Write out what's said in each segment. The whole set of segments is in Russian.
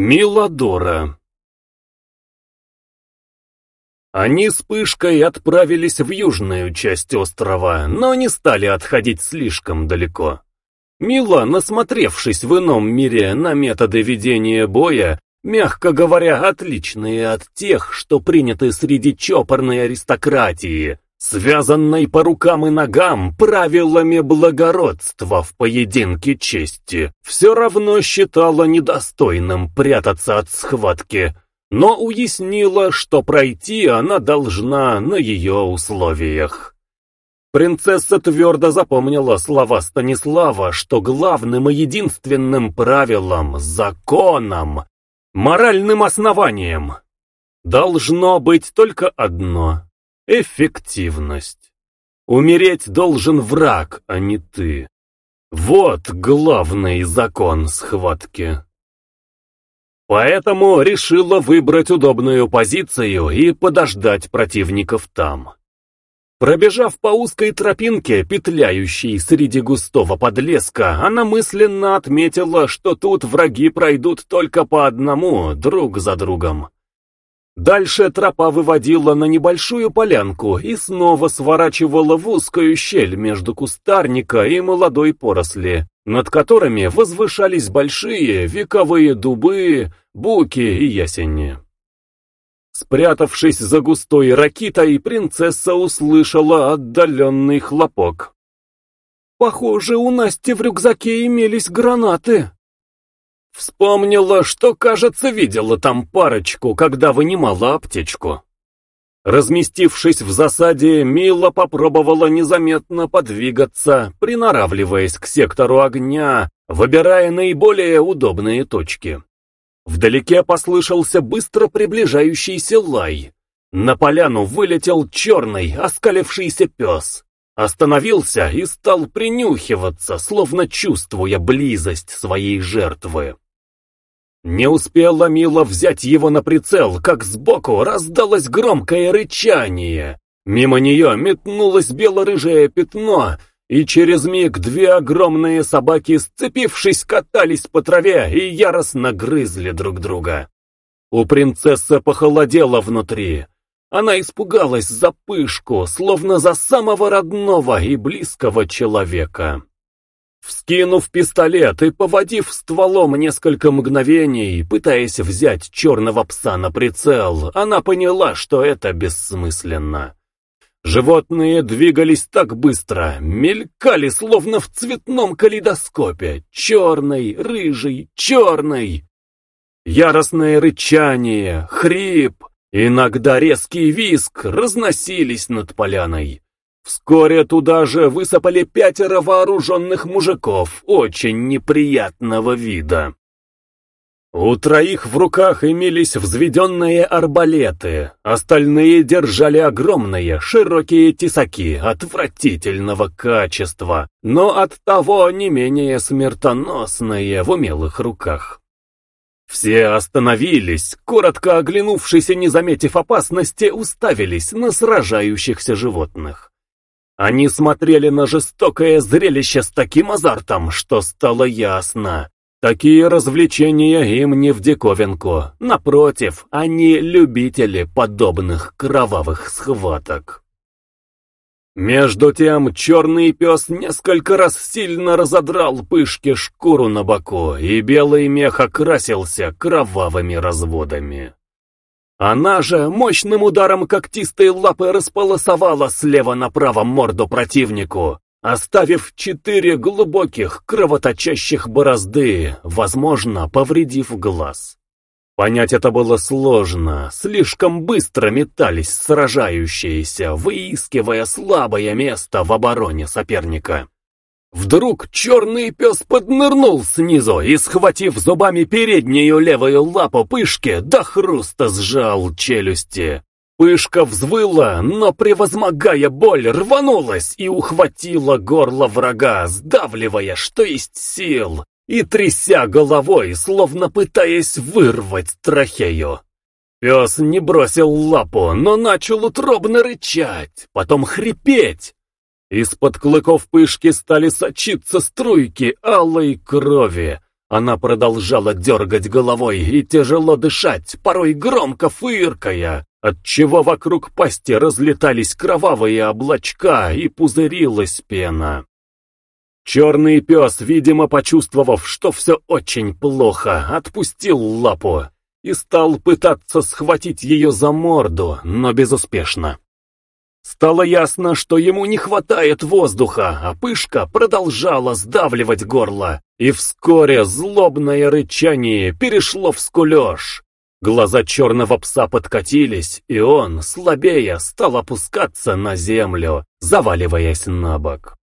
Миладора Они с Пышкой отправились в южную часть острова, но не стали отходить слишком далеко. Мила, насмотревшись в ином мире на методы ведения боя, мягко говоря, отличные от тех, что приняты среди чопорной аристократии, связанной по рукам и ногам правилами благородства в поединке чести, все равно считала недостойным прятаться от схватки, но уяснила, что пройти она должна на ее условиях. Принцесса твердо запомнила слова Станислава, что главным и единственным правилом, законом, моральным основанием должно быть только одно Эффективность. Умереть должен враг, а не ты. Вот главный закон схватки. Поэтому решила выбрать удобную позицию и подождать противников там. Пробежав по узкой тропинке, петляющей среди густого подлеска, она мысленно отметила, что тут враги пройдут только по одному, друг за другом. Дальше тропа выводила на небольшую полянку и снова сворачивала в узкую щель между кустарника и молодой поросли, над которыми возвышались большие вековые дубы, буки и ясени. Спрятавшись за густой ракитой, принцесса услышала отдаленный хлопок. «Похоже, у Насти в рюкзаке имелись гранаты», Вспомнила, что, кажется, видела там парочку, когда вынимала аптечку. Разместившись в засаде, Мила попробовала незаметно подвигаться, приноравливаясь к сектору огня, выбирая наиболее удобные точки. Вдалеке послышался быстро приближающийся лай. На поляну вылетел черный, оскалившийся пес. Остановился и стал принюхиваться, словно чувствуя близость своей жертвы. Не успела Мила взять его на прицел, как сбоку раздалось громкое рычание. Мимо нее метнулось бело-рыжее пятно, и через миг две огромные собаки, сцепившись, катались по траве и яростно грызли друг друга. У принцессы похолодело внутри. Она испугалась за пышку, словно за самого родного и близкого человека. Вскинув пистолет и поводив стволом несколько мгновений, пытаясь взять черного пса на прицел, она поняла, что это бессмысленно. Животные двигались так быстро, мелькали, словно в цветном калейдоскопе, черный, рыжий, черный. Яростное рычание, хрип, иногда резкий виск разносились над поляной. Вскоре туда же высыпали пятеро вооруженных мужиков, очень неприятного вида. У троих в руках имелись взведенные арбалеты, остальные держали огромные, широкие тесаки отвратительного качества, но от того не менее смертоносные в умелых руках. Все остановились, коротко оглянувшись и не заметив опасности, уставились на сражающихся животных. Они смотрели на жестокое зрелище с таким азартом, что стало ясно. Такие развлечения им не в диковинку. Напротив, они любители подобных кровавых схваток. Между тем, черный пес несколько раз сильно разодрал пышки шкуру на боку, и белый мех окрасился кровавыми разводами. Она же мощным ударом когтистой лапы располосовала слева направо морду противнику, оставив четыре глубоких кровоточащих борозды, возможно, повредив глаз. Понять это было сложно, слишком быстро метались сражающиеся, выискивая слабое место в обороне соперника. Вдруг черный пес поднырнул снизу и, схватив зубами переднюю левую лапу пышки, до хруста сжал челюсти. Пышка взвыла, но, превозмогая боль, рванулась и ухватила горло врага, сдавливая, что есть сил, и тряся головой, словно пытаясь вырвать трахею. Пес не бросил лапу, но начал утробно рычать, потом хрипеть, из-под клыков пышки стали сочиться струйки алой крови, Она продолжала дергать головой и тяжело дышать, порой громко фыркая, отчего вокруг пасти разлетались кровавые облачка и пузырилась пена. Черный пес, видимо, почувствовав, что все очень плохо, отпустил лапу и стал пытаться схватить ее за морду, но безуспешно. Стало ясно, что ему не хватает воздуха, а пышка продолжала сдавливать горло, и вскоре злобное рычание перешло в скулеж. Глаза черного пса подкатились, и он, слабея, стал опускаться на землю, заваливаясь на бок.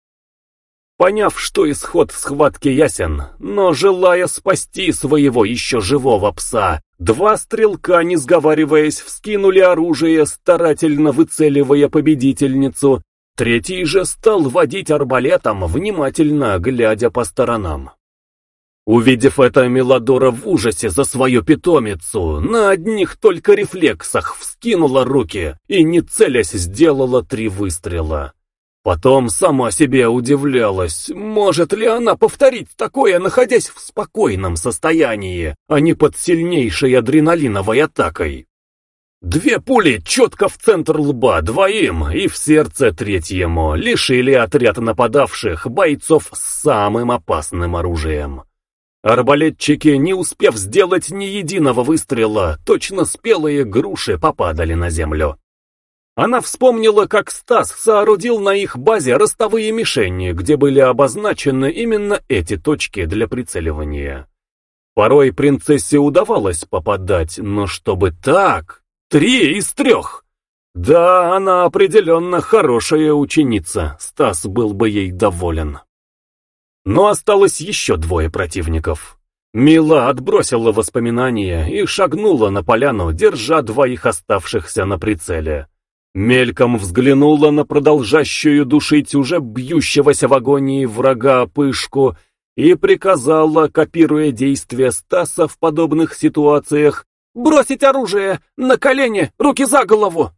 Поняв, что исход схватки ясен, но желая спасти своего еще живого пса, два стрелка, не сговариваясь, вскинули оружие, старательно выцеливая победительницу, третий же стал водить арбалетом, внимательно глядя по сторонам. Увидев это, Мелодора в ужасе за свою питомицу, на одних только рефлексах вскинула руки и, не целясь, сделала три выстрела. Потом сама себе удивлялась, может ли она повторить такое, находясь в спокойном состоянии, а не под сильнейшей адреналиновой атакой. Две пули четко в центр лба двоим и в сердце третьему лишили отряд нападавших бойцов с самым опасным оружием. Арбалетчики, не успев сделать ни единого выстрела, точно спелые груши попадали на землю. Она вспомнила, как Стас соорудил на их базе ростовые мишени, где были обозначены именно эти точки для прицеливания. Порой принцессе удавалось попадать, но чтобы так, три из трех. Да, она определенно хорошая ученица, Стас был бы ей доволен. Но осталось еще двое противников. Мила отбросила воспоминания и шагнула на поляну, держа двоих оставшихся на прицеле. Мельком взглянула на продолжающую душить уже бьющегося в агонии врага пышку и приказала, копируя действия Стаса в подобных ситуациях, «Бросить оружие! На колени! Руки за голову!»